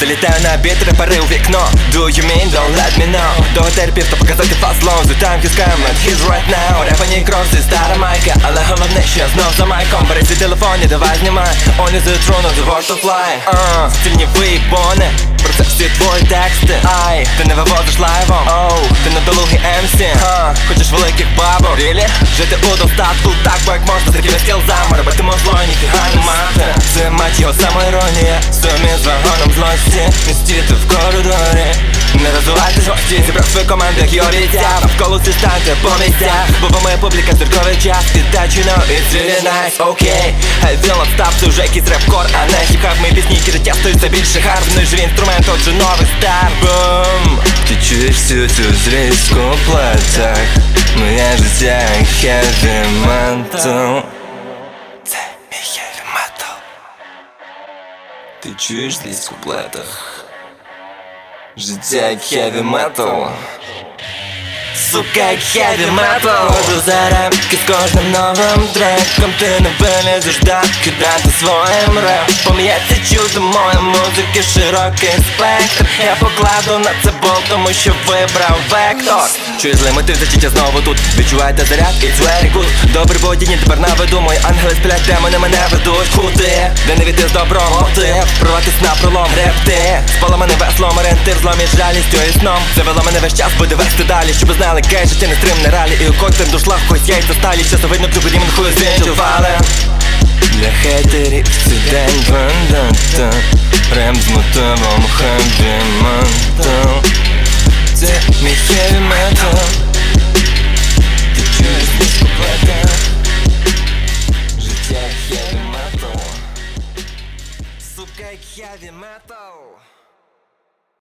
Залітаю на обід, репари у вікно. Do you mean, don't let me know. До терапевта показати фаслоу За time he's coming, he's right now. Репані кров зі стара майка. Але головне, що я знов за майком. Бери телефон давай знімай. Only the throne of the world to fly. Uh, Стильні виїбони Про це всі твої тексти. Ай, ти не вивозиш лайвом. Оу, ти недолугий MC Ха, Хочеш великих бабок? Really? Жити у достатку так, бо як можна такими скілзами робити і ніфіга не мати. Це мать його самоіронія команду, як Йоріця Навколо всі станьте по Бо моя публіка зірковий час. І that you know it's really nice Окей, хай він став це вже якийсь реп-кор А не хіп-хап мої пісні, які життя стаються більше хард Ну і живі інструмент, отже новий старт. Бум! Ти чуєш всю цю зрізку в платах Моє життя як heavy metal. Це мій heavy metal. Ти чуєш десь в куплетах Життя heavy metal. Сука, heavy metal. Ходжу за рамки з кожним новим треком. Ти не вилізеш так, кидати своїм репом. Я це чудо моєї музики широкий спектр. Я покладу на це бол, тому що вибрав вектор Чую злий мотив, зачуття знову тут. Відчуваєте заряд, it's very good. Добре водіння, тепер наведу. Мої ангели сплять, демони мене ведуть. Куди, де не війти з добром мотив? Прорватись на пролом, репти. Спала мене веслом, орієнтир, злом і жалістю і сном. Завела мене весь час, буде вести далі. Щоб знали, кей, життя не стримне ралі. І у коктейль дошла когось яйця сталі. Часу видно, трубі демон хуй звінчували. Для хейтерів цей день вендетта Рем з мотивом heavy Як heavy metal